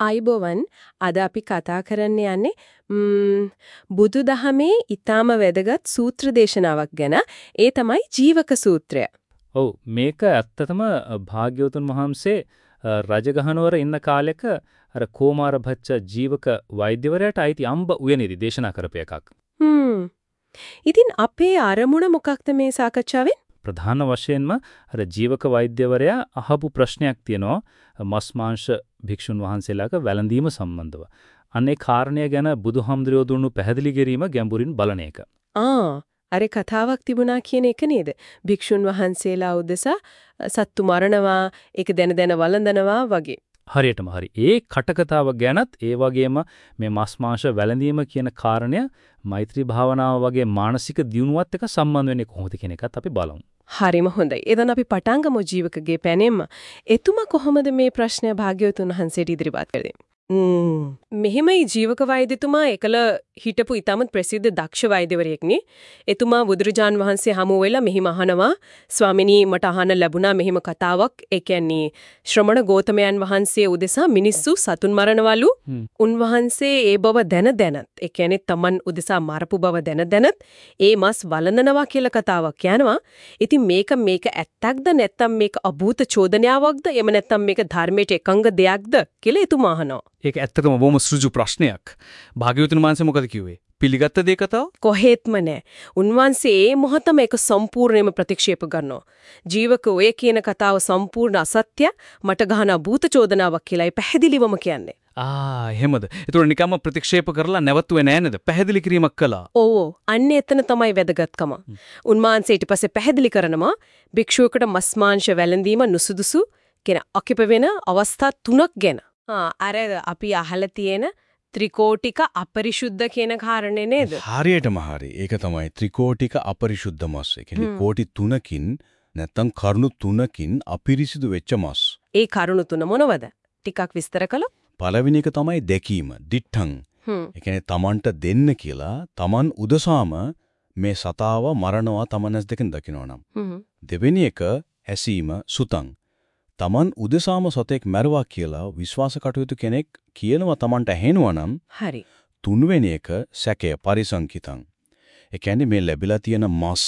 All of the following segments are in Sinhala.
ආයිබෝවන් අද අපි කතා කරන්න යන්නේ බුදුදහමේ ඊටාම වැදගත් සූත්‍ර දේශනාවක් ගැන. ඒ තමයි ජීවක සූත්‍රය. ඔව් මේක ඇත්තටම භාග්‍යවතුන් වහන්සේ රජගහනුවර ඉන්න කාලෙක අර කෝමාරභච්ච ජීවක වෛද්‍යවරයාට අයිති අම්බ උයනේදී දේශනා කරපු එකක්. හ්ම්. ඉතින් අපේ අරමුණ මොකක්ද මේ සාකච්ඡාවෙන්? ප්‍රධාන වශයෙන්ම අර ජීවක වෛද්‍යවරයා අහපු ප්‍රශ්නයක් තියෙනවා මස් මාංශ භික්ෂුන් වහන්සේලාක වැළඳීම සම්බන්ධව. අනේ කාරණය ගැන බුදුහාමුදුරුවෝ දුන්නු පැහැදිලි කිරීම ගැඹුරින් බලන එක. ආ අර කතාවක් තිබුණා කියන එක නේද? භික්ෂුන් වහන්සේලා උදෙසා සත්තු මරනවා, ඒක දැන දැන වළඳනවා වගේ. හරියටම හරි. ඒ කටකතාව ගැනත් ඒ වගේම මේ මස් මාංශ වැළඳීම කියන කාරණය මෛත්‍රී භාවනාව වගේ මානසික දියුණුවත් එක්ක සම්බන්ධ වෙන්නේ කොහොමද කියන එකත් අපි බලමු. හරිම හොඳයි. එදන් අපි පටන් ගමු ජීවකගේ පැනෙම්ම. එතුමා කොහොමද මේ ප්‍රශ්නය භාග්‍යවතුන් වහන්සේට ඉදිරිපත් කළේ? මෙහෙමයි ජීවක වෛද්‍යතුමා එකල හිටපු ඊටමත් ප්‍රසිද්ධ දක්ෂ වෛද්‍යවරයෙක්නේ. එතුමා බුදුරජාන් වහන්සේ හමු වෙලා මෙහිම අහනවා ස්වාමිනී මට අහන්න ලැබුණා මෙහිම කතාවක්. ඒ කියන්නේ ශ්‍රමණ ගෝතමයන් වහන්සේ උදෙසා මිනිස්සු සතුන් මරනවලු. උන්වහන්සේ ඒ බව දැන දැනත් ඒ කියන්නේ Taman උදෙසා මරපු බව දැන දැනත් ඒ මස් වළඳනවා කියලා කතාවක් යනවා. ඉතින් මේක මේක ඇත්තක්ද නැත්නම් මේක අභූත චෝදනාවක්ද එම නැත්නම් මේක ධර්මයට එකඟ දෙයක්ද කියලා එතුමා අහනවා. ඒක ඇත්තටම බොහොම සෘජු ප්‍රශ්නයක්. භාග්‍යවතුන් වහන්සේ මොකද කිව්වේ? පිළිගත්ත දේ කතාව? කොහෙත්ම නෑ. උන්වහන්සේ ඒ මොහොතම ඒක සම්පූර්ණයෙන්ම ප්‍රතික්ෂේප කරනවා. ජීවක ඔය කියන කතාව සම්පූර්ණ අසත්‍ය මට ගහන භූත චෝදනාවක් කියලායි පැහැදිලිවම කියන්නේ. ආ එහෙමද? ඒතකොට නිකම්ම ප්‍රතික්ෂේප කරලා නැවතුවේ නෑ නේද? පැහැදිලි කිරීමක් කළා. ඔව් අන්න එතන තමයි වැදගත්කම. උන්වහන්සේ ඊට පස්සේ පැහැදිලි කරනවා භික්ෂුවකට මස් මාංශ වැළඳීම නුසුදුසු කියන අකිප වෙන අවස්ථා තුනක් ගැන. අර අපි අහලා තියෙන ත්‍රිකෝටික අපරිශුද්ධ කියන කාරණේ නේද? හරියටම හරි. ඒක තමයි ත්‍රිකෝටික අපරිශුද්ධ මස්. ඒ කියන්නේ කෝටි 3කින් නැත්තම් කරුණු 3කින් අපිරිසිදු වෙච්ච මස්. ඒ කරුණු තුන මොනවද? ටිකක් විස්තර කළොත්. පළවෙනි එක තමයි දැකීම, දිඨං. ඒ කියන්නේ Tamanට දෙන්න කියලා Taman උදසාම මේ සතාව මරනවා Taman ඇස් දෙකෙන් දකිනවනම්. දෙවෙනි එක ඇසීම, සුතං. Taman උදෙසාම සතෙක් මැරුවා කියලා විශ්වාස කටයුතු කෙනෙක් කියනවා Tamanට ඇහෙනවා නම් හරි. තුන්වෙනි එක සැකය පරිසංකිතං. ඒ කියන්නේ මේ ලැබිලා තියෙන මස්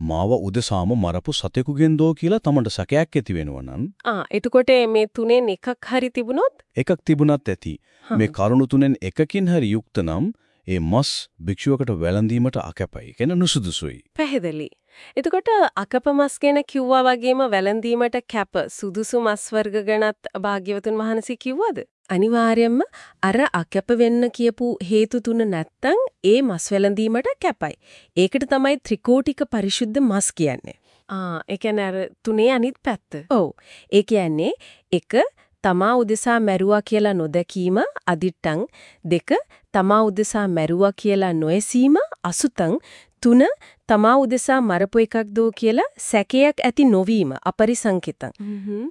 මාව උදෙසාම මරපු සතෙකුගෙන් දෝ කියලා Tamanට සැකයක් ඇති වෙනවා නම් ආ එතකොට මේ තුනෙන් එකක් හරි තිබුණොත් එකක් තිබුණත් ඇති. මේ කරුණු තුනෙන් එකකින් හරි යුක්ත නම් ඒ මස් භික්ෂුවකට වැළඳීමට අකැපයි. කියන නුසුදුසුයි. පැහැදිලි. එතකොට අකප මස් ගැන කිව්වා වගේම වැළඳීමට කැප සුදුසු මස් වර්ග ගැනත් භාග්‍යවතුන් වහන්සේ කිව්වද? අනිවාර්යයෙන්ම අර අකැප වෙන්න කියපු හේතු තුන නැත්තම් ඒ මස් වැළඳීමට කැපයි. ඒකට තමයි ත්‍රිකෝටික පරිශුද්ධ මස් කියන්නේ. ආ ඒ කියන්නේ අර තුනේ අනිත් පැත්ත. ඔව්. ඒ කියන්නේ එක තමා උදෙසා මැරුවා කියලා නොදැකීම අදිට්ටං දෙක තමා උදෙසා මැරුවා කියලා නොඇසීම අසුතං තුන තමා උදෙසා මරපු එකක් දෝ කියලා සැකයක් ඇති නොවීම අපරිසංකිතං.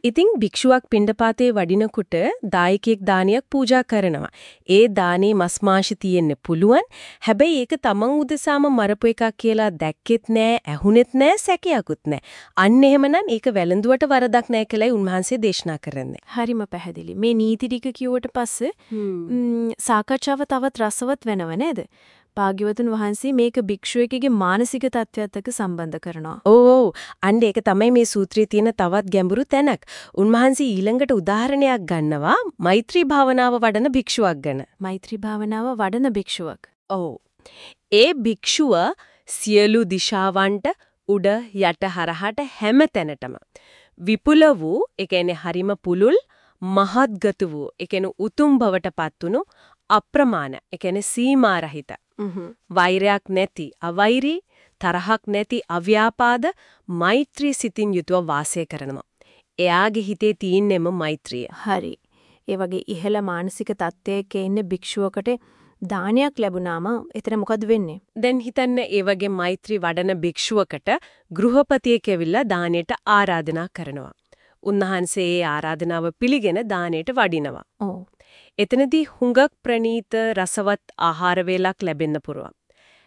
ඉතින් භික්ෂුවක් පිණ්ඩපාතේ වඩිනකොට දායකයෙක් දානයක් පූජා කරනවා. ඒ දානේ මස් මාංශ තියෙන්න පුළුවන්. හැබැයි ඒක තමන් උදෙසාම මරපු එකක් කියලා දැක්කෙත් නෑ, ඇහුනෙත් නෑ, සැකයක්ුත් නෑ. අන්න එහෙමනම් ඒක වැළඳුවට වරදක් නෑ කියලායි උන්වහන්සේ දේශනා කරන්නේ. හරිම පැහැදිලි. මේ නීති ටික කිව්වට පස්සේ සාකච්ඡාව තවත් රසවත් වෙනව නේද? භාග්‍යවතුන් වහන්සේ මේක භික්ෂුවකගේ මානසික තත්ත්වයට එක්ක සම්බන්ධ කරනවා. ඔව්. අන්න ඒක තමයි මේ සූත්‍රයේ තියෙන තවත් ගැඹුරු තැනක්. උන්වහන්සේ ඊළඟට උදාහරණයක් ගන්නවා මෛත්‍රී භාවනාව වඩන භික්ෂුවක් ගැන. මෛත්‍රී භාවනාව වඩන භික්ෂුවක්. ඔව්. ඒ භික්ෂුව සියලු දිශාවන්ට උඩ යට හරහට හැම තැනටම විපුල වූ, ඒ කියන්නේ හරිම පුලුල් මහත්ගත වූ, ඒ කියන්නේ උතුම් බවටපත් වුණු අප්‍රමාණ, ඒ කියන්නේ සීමා රහිත වෛරයක් නැති අවෛරී තරහක් නැති අව්‍යාපාද මෛත්‍රී සිතින් යුතුව වාසය කරනවා. එයාගේ හිතේ තියෙන්නෙම මෛත්‍රිය. හරි. ඒ වගේ ඉහළ මානසික තත්ත්වයක ඉන්න භික්ෂුවකට දානයක් ලැබුණාම එතන මොකද වෙන්නේ? දැන් හිතන්න ඒ වගේ මෛත්‍රී වඩන භික්ෂුවකට ගෘහපතියෙක් ඇවිල්ලා දානයට ආරාධනා කරනවා. උන්වහන්සේ ඒ ආරාධනාව පිළිගෙන දානයට වඩිනවා. ඔව්. එතනදී හුඟක් ප්‍රණීත රසවත් ආහාර වේලක් ලැබෙන්න පුරුවන්.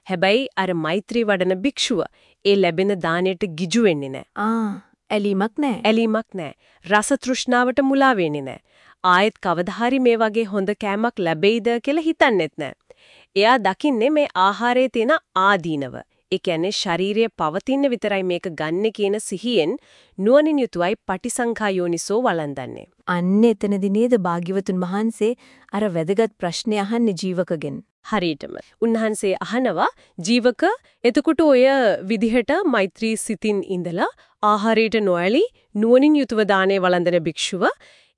හැබැයි අර මෛත්‍රී වඩන භික්ෂුව ඒ ලැබෙන දාණයට ගිජු වෙන්නේ නැහැ. ආ ඇලීමක් නැහැ. ඇලීමක් නැහැ. රස තෘෂ්ණාවට මුලා වෙන්නේ නැහැ. ආයෙත් කවදා හරි මේ වගේ හොඳ කෑමක් ලැබෙයිද කියලා හිතන්නෙත් නැහැ. එයා දකින්නේ මේ ආහාරයේ තියෙන ආදීනව. ඒ කියන්නේ ශාරීරිය පවතින විතරයි මේක ගන්නෙ කියන සිහියෙන් නුවණින් යුතුවයි පටිසංඛා යෝනිසෝ වළඳන්නේ. අන්න එතනදී නේද භාග්‍යවතුන් වහන්සේ අර වැදගත් ප්‍රශ්නේ අහන්නේ ජීවකගෙන්. හරියටම. උන්වහන්සේ අහනවා ජීවක එතකොට ඔය විදිහට මෛත්‍රී සිතින් ඉඳලා ආහාරයට නොඇලී නුවණින් යුතුව දානේ වළඳන භික්ෂුව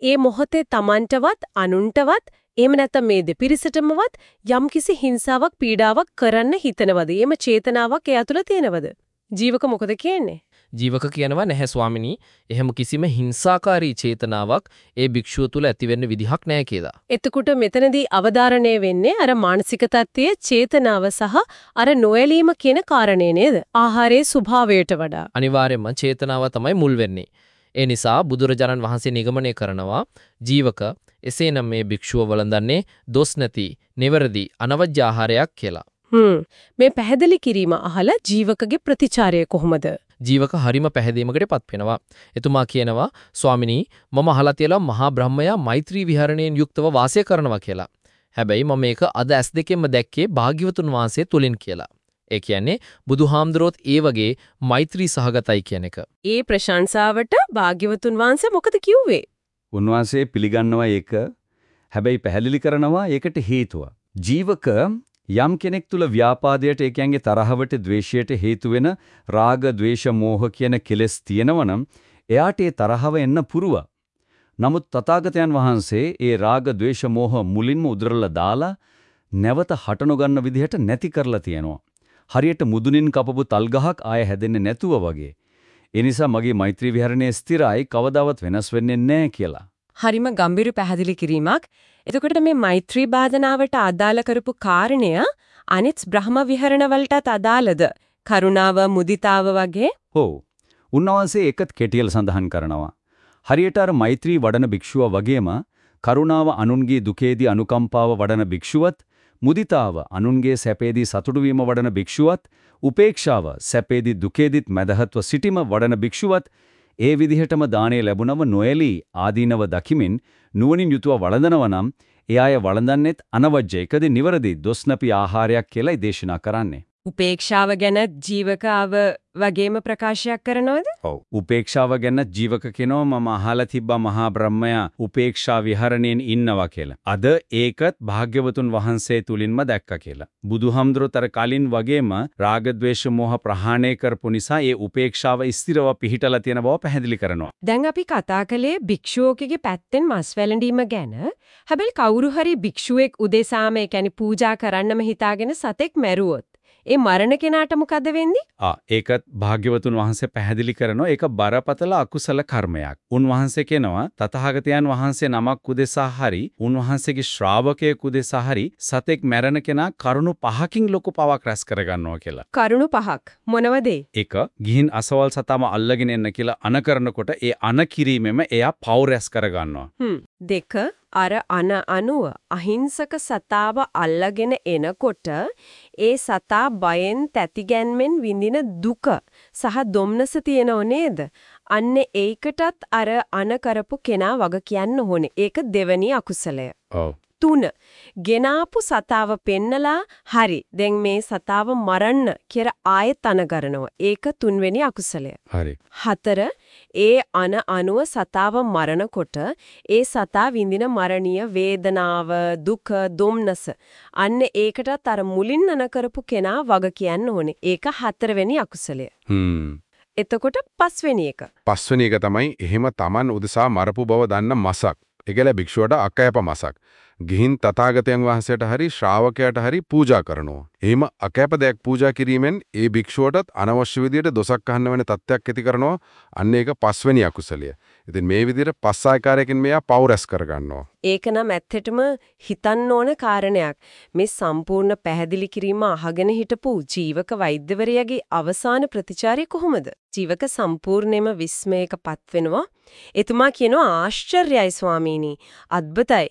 ඒ මොහොතේ Tamanටවත් අනුන්ටවත් එහෙම නැත්නම් මේ දෙපිරිසටමවත් යම්කිසි හිංසාවක් පීඩාවක් කරන්න හිතනවද? එහෙම චේතනාවක් එයා තුළ තියෙනවද? ජීවක මොකද කියන්නේ? ජීවක කියනවා නැහැ ස්වාමිනී. එහෙම කිසිම හිංසාකාරී චේතනාවක් ඒ භික්ෂුව තුල ඇති වෙන්න විදිහක් නැහැ කියලා. එතකොට මෙතනදී අවධාරණය වෙන්නේ අර මානසික தත්ත්වයේ චේතනාව සහ අර නොයලීම කියන කාරණේ නේද? ආහාරයේ ස්වභාවයට වඩා. අනිවාර්යයෙන්ම චේතනාව තමයි මුල් වෙන්නේ. ඒ නිසා බුදුරජාණන් වහන්සේ නිගමනය කරනවා ජීවක එසේනම් මේ භික්ෂුව වළඳන්නේ දොස් නැති, නිවැරදි, අනවජ්‍ය ආහාරයක් කියලා. හ්ම් මේ පැහැදිලි කිරීම අහලා ජීවකගේ ප්‍රතිචාරය කොහොමද? ජීවක හරිම පැහැදීමකටපත් වෙනවා. එතුමා කියනවා ස්වාමිනී මම අහලා තියලා මහා බ්‍රහ්මයා මෛත්‍රී විහරණයෙන් යුක්තව වාසය කරනවා කියලා. හැබැයි මම මේක අද ඇස් දෙකෙන්ම දැක්කේ භාග්‍යවතුන් වහන්සේ තුලින් කියලා. ඒ කියන්නේ බුදුහාමුදුරුවෝත් ඒ වගේ මෛත්‍රී සහගතයි කියන එක. ඒ ප්‍රශංසාවට භාග්‍යවතුන් වහන්සේ මොකද කිව්වේ? උන්වහන්සේ පිළිගන්නවා ඒක. හැබැයි පැහැදිලි කරනවා ඒකට හේතුව. ජීවක යම් කෙනෙක් තුල ව්‍යාපාදයට ඒ කියන්නේ තරහවට ද්වේෂයට හේතු වෙන රාග ද්වේෂ මෝහ කියන කෙලෙස් තියෙනවනම් එයාට ඒ තරහව එන්න පුරුව. නමුත් තථාගතයන් වහන්සේ ඒ රාග ද්වේෂ මෝහ මුලින්ම උදරලා දාලා නැවත හට නොගන්න විදිහට නැති කරලා තියෙනවා. හරියට මුදුනින් කපපු තල් ගහක් ආය හැදෙන්නේ නැතුව වගේ. ඒ නිසා මගේ මෛත්‍රී විහරණය ස්ථිරයි කවදාවත් වෙනස් වෙන්නේ නැහැ කියලා. හරිම ගම්බීර පැහැදිලි කිරීමක්. එතකොට මේ මෛත්‍රී බාධනාවට අදාළ කරපු කාරණය අනිත් බ්‍රහ්ම විහරණ වලටත් අදාළද? කරුණාව, මුදිතාව වගේ? ඔව්. උන්වහන්සේ ඒකත් කෙටියල් සඳහන් කරනවා. හරියට අර මෛත්‍රී වඩන භික්ෂුව වගේම කරුණාව අනුන්ගේ දුකේදී අනුකම්පාව වඩන භික්ෂුවත් මුදිතාව අනුන්ගේ සැපේදී සතුටු වීම වඩන භික්ෂුවත් උපේක්ෂාව සැපේදී දුකේදීත් මැදහත්ව සිටීම වඩන භික්ෂුවත් ඒ විදිහටම දාණය ලැබුණම නොඇලී ආදීනව දකිමින් නුවණින් යුතුව වළඳනවා නම් එයාය වළඳන්නෙත් අනවජ්‍යයකදී නිවරදි දොස්නපි ආහාරයක් කියලායි දේශනා කරන්නේ. උපේක්ෂාව ගැන ජීවකාව වගේම ප්‍රකාශයක් කරනවද? ඔව්. උපේක්ෂාව ගැන ජීවක කෙනෝ මම අහලා තිබ්බා මහා බ්‍රහ්මයා උපේක්ෂා විහරණයෙන් ඉන්නවා කියලා. අද ඒකත් භාග්‍යවතුන් වහන්සේ තුලින්ම දැක්කා කියලා. බුදුහම්දුරතර කලින් වගේම රාග ద్వේෂ මෝහ ප්‍රහාණය කරපු නිසා ඒ උපේක්ෂාව ස්ථිරව පිහිටලා තියෙන බව පැහැදිලි කරනවා. දැන් අපි කතා කළේ භික්ෂුවකගේ පැත්තෙන් මස් වැළඳීම ගැන. හැබැයි කවුරු හරි භික්ෂුවෙක් උදෙසාම ඒ කියන්නේ පූජා කරන්නම හිතාගෙන සතෙක් මැරුවොත් ඒ මරණ කෙනාට මොකද වෙන්නේ? ආ ඒකත් භාග්‍යවතුන් වහන්සේ පැහැදිලි කරනවා ඒක බරපතල අකුසල කර්මයක්. උන්වහන්සේ කියනවා තථාගතයන් වහන්සේ නමක් උදෙසා හරි උන්වහන්සේගේ ශ්‍රාවකයෙකු උදෙසා හරි සතෙක් මැරෙන කෙනා කරුණු පහකින් ලොකු පවක් රැස් කරගන්නවා කියලා. කරුණු පහක් මොනවද? එක ගිහින් අසවල් සතාම අල්ලගෙන එන්න කියලා අන කරනකොට ඒ අන කිරීමෙම එයා පව් රැස් කරගන්නවා. දෙක අර අන අනුව අහිංසක සතාව අල්ලගෙන එනකොට ඒ සතා බයෙන් තැතිගැන්මෙන් විඳින දුක සහ දුම්නස තියෙනව නේද? අන්න ඒකටත් අර අන කරපු කෙනා වග කියන්න ඕනේ. ඒක දෙවැනි අකුසලය. ඔව්. තුන ගෙනාපු සතාව පෙන්නලා හරි දැන් මේ සතාව මරන්න කියලා ආයෙත් අනගරනවා. ඒක තුන්වෙනි අකුසලය. හරි. හතර ඒ අන අනුව සතාව මරනකොට ඒ සතා විඳින මරණීය වේදනාව දුක දුම්නස අන්න ඒකටත් අර මුලින් අන කරපු කෙනා වග කියන්න ඕනේ. ඒක හතරවෙනි අකුසලය. එතකොට පස්වෙනි එක. පස්වෙනි එක තමයි එහෙම Taman උදෙසා මරපු බව දන්න මසක්. ඒකල භික්ෂුවට අකයප මසක්. ගිහින් තථාගතයන් වහන්සේට හරි ශ්‍රාවකයාට හරි පූජා කරනවා. එහෙම අකැප දෙයක් පූජා කිරීමෙන් ඒ භික්ෂුවටත් අනවශ්‍ය විදියට දොසක් අහන්න වෙන තත්ත්වයක් ඇති කරනවා. අන්න ඒක පස්වෙනි අකුසලය. ඉතින් මේ විදියට පස් ආකාරයකින් මෙයා පව් රැස් කරගන්නවා. ඒක නම් ඇත්තටම හිතන්න ඕන කාරණයක්. මේ සම්පූර්ණ පැහැදිලි කිරීම අහගෙන හිටපු ජීවක වෛද්‍යවරයාගේ අවසාන ප්‍රතිචාරය කොහොමද? ජීවක සම්පූර්ණයෙන්ම විස්මයකපත් වෙනවා. එතුමා කියනවා ආශ්චර්යයි ස්වාමීනි. අద్භුතයි.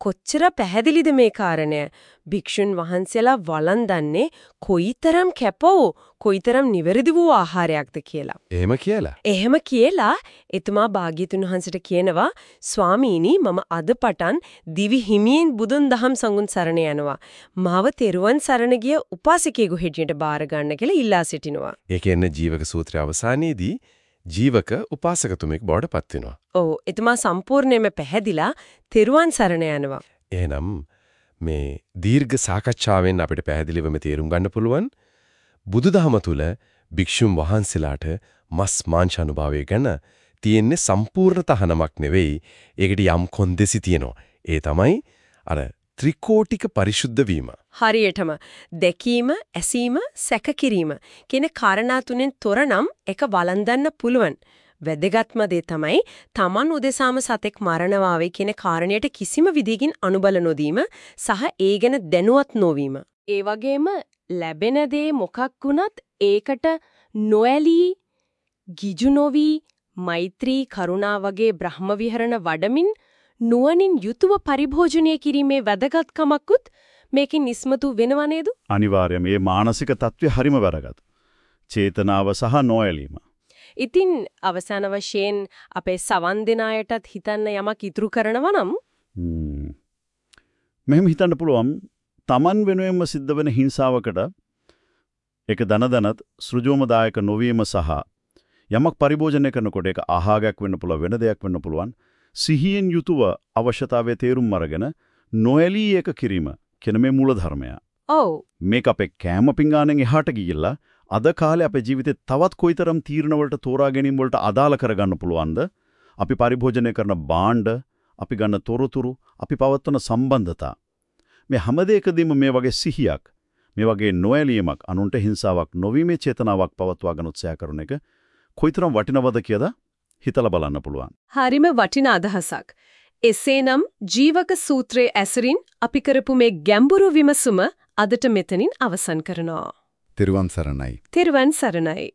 කොච්චර පැහැදිලිද මේ කාරණය? භික්ෂුන් වහන්සේලා වළඳන්නේ කොයිතරම් කැපවෝ කොයිතරම් නිවැරදි වූ ආහාරයක්ද කියලා. එහෙම කියලා. එහෙම කියලා එතුමා භාග්‍යතුන් වහන්සේට කියනවා ස්වාමීනි මම අද පටන් දිවි හිමියෙන් බුදුන් දහම් සංගුණ සරණ යනවා. මාව තෙරුවන් සරණ ගිය උපාසකයෙකු හැටියට බාර ගන්න කියලා ඉල්ලා සිටිනවා. ඒ කියන්නේ ජීවක සූත්‍රය අවසානයේදී ජීවක උපාසකතුමෙක් බවට පත් වෙනවා. ඔව් එතුමා සම්පූර්ණයෙන්ම පැහැදිලා තෙරුවන් සරණ යනවා. එහෙනම් මේ දීර්ඝ සාකච්ඡාවෙන් අපිට පැහැදිලිවම තේරුම් ගන්න පුළුවන් බුදුදහම තුල භික්ෂුන් වහන්සේලාට මස් මාංශ අනුභවය ගැන තියෙන්නේ සම්පූර්ණ තහනමක් නෙවෙයි. ඒකට යම් කොන්දෙසි තියෙනවා. ඒ තමයි අර ත්‍රිකෝටික පරිශුද්ධ වීම. හරියටම දැකීම, ඇසීම, සැක කිරීම කියන කාරණා තුනෙන් තොර නම් එක වළඳන්න පුළුවන්. වැදගත්ම දේ තමයි Taman උදෙසාම සතෙක් මරනවා වේ කියන කාරණයට කිසිම විදිහකින් අනුබල නොදීම සහ ඒ ගැන දැනුවත් නොවීම. ඒ වගේම ලැබෙන දේ මොකක් වුණත් ඒකට නොඇලී ගිජු නොවි මෛත්‍රී කරුණා වගේ බ්‍රහ්ම විහරණ වඩමින් නුවණින් යුතුව පරිභෝජනය කිරීමේ වැදගත්කමකුත් මේකෙන් ඉස්මතු වෙනව නේද? අනිවාර්යයෙන් මේ මානසික தત્ත්වය හරිම වැදගත්. චේතනාව සහ නොඇලීම. ඉතින් අවසාන වශයෙන් අපේ සවන් දෙන අයටත් හිතන්න යමක් ඉතුරු කරනවා නම් ම්ම්. මෙහෙම හිතන්න පුළුවන් Taman වෙනුවෙන්ම සිද්ධ වෙන හිංසාවකට ඒක දන දනත් සෘජෝමදායක නොවීම සහ යමක් පරිභෝජනය කරනකොට ඒක ආහාරයක් වෙන්න පුළුවන් වෙන දෙයක් වෙන්න පුළුවන් සිහියෙන් යුතුව අවශ්‍යතාවයේ තේරුම් අරගෙන නොඇලී ඒක කිරීම කියන මේ මූල ධර්මය. ඔව් මේක අපේ කෑම පිඟානෙන් එහාට ගිහිල්ලා අද කාලේ අපේ ජීවිතේ තවත් කොයිතරම් තීරණ වලට තෝරා ගැනීම වලට අදාළ කරගන්න පුළුවන්ද? අපි පරිභෝජනය කරන භාණ්ඩ, අපි ගන්න තොරතුරු, අපි පවත්වන සම්බන්ධතා. මේ හැම දෙයකදීම මේ වගේ සිහියක්, මේ වගේ නොඇලීමක්, අනුන්ට හිංසාවක් නොවීමේ චේතනාවක් පවත්වාගෙන උත්සාහ කරන එක කොයිතරම් වටිනවද කියලා හිතලා බලන්න පුළුවන්. හරිම වටිනා අදහසක්. එසේනම් ජීවක සූත්‍රයේ ඇසුරින් අපි කරපු මේ ගැඹුරු විමසුම අදට මෙතනින් අවසන් කරනවා. තෙරුවන් සරණයි. තෙරුවන් සරණයි.